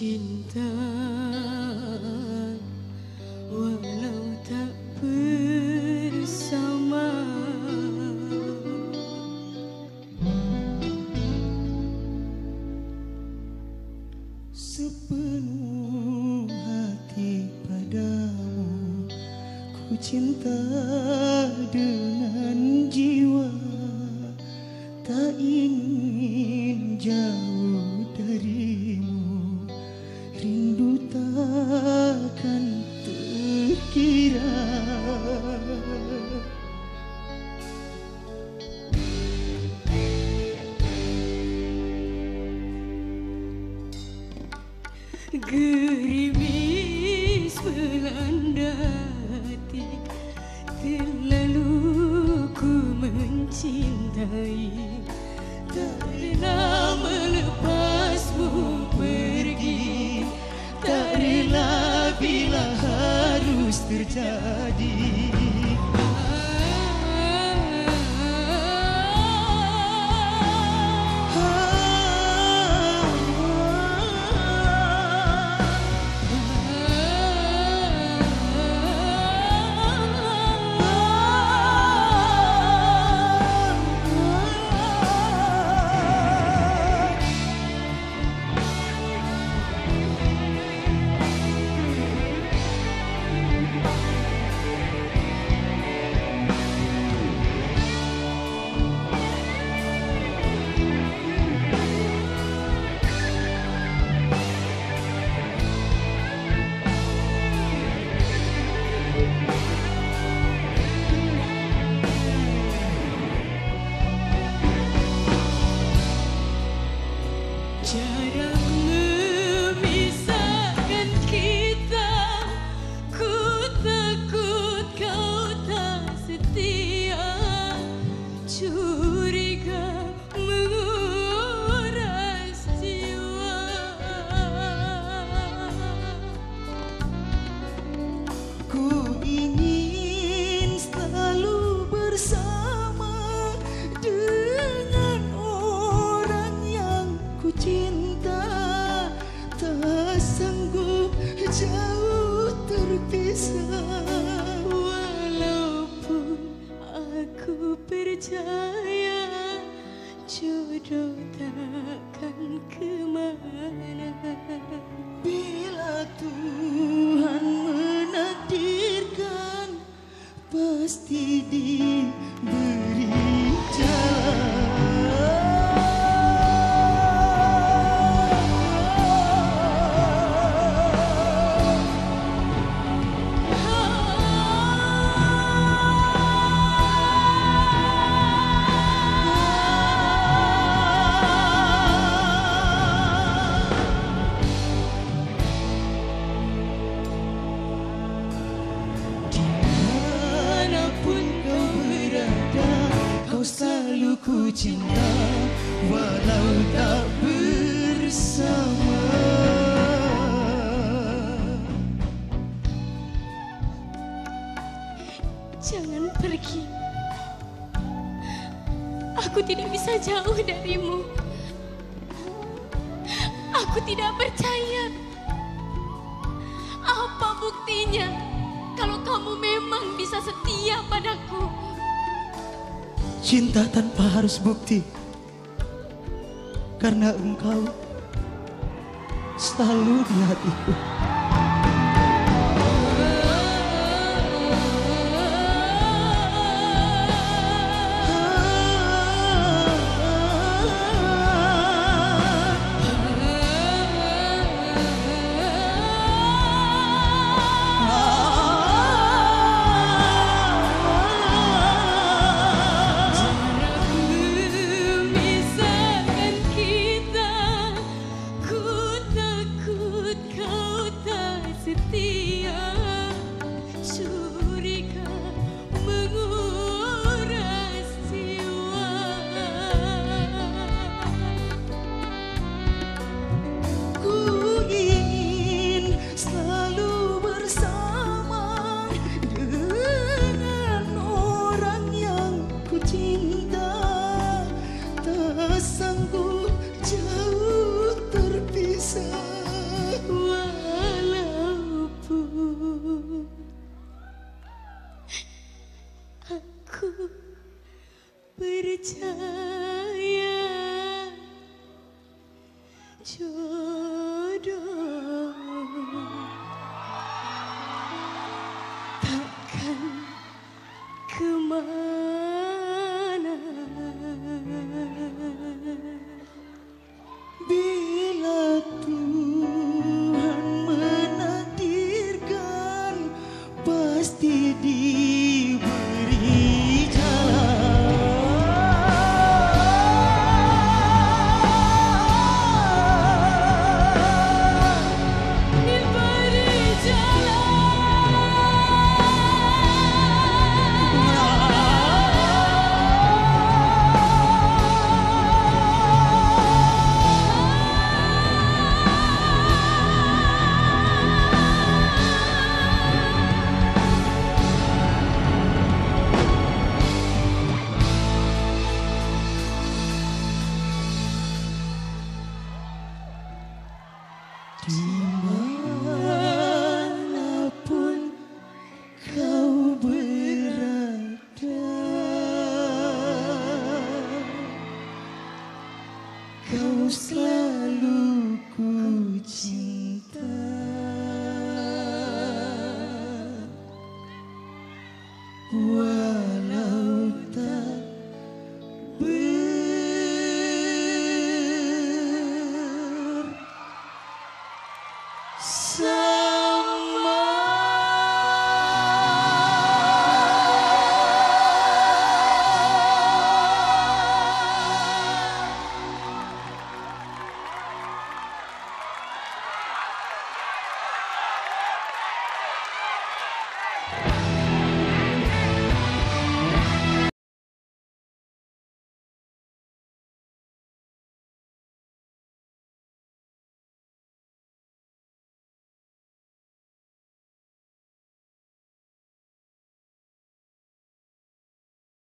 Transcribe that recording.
cinta walau tak bersama. Sepenuh hati padamu ku cinta dengan jiwa. Tak ingin jauh akan terkira. Gerimis Belanda jadi jarang 家。Cinta Walau tak bersama Jangan pergi. Aku tidak bisa jauh darimu. Aku tidak percaya. Apa buktinya kalau kamu memang bisa setia padaku? Cinta tanpa harus bukti. Karena engkau Selalu di hatiku percaya Kau selalu ku cinta. Walau tak bersama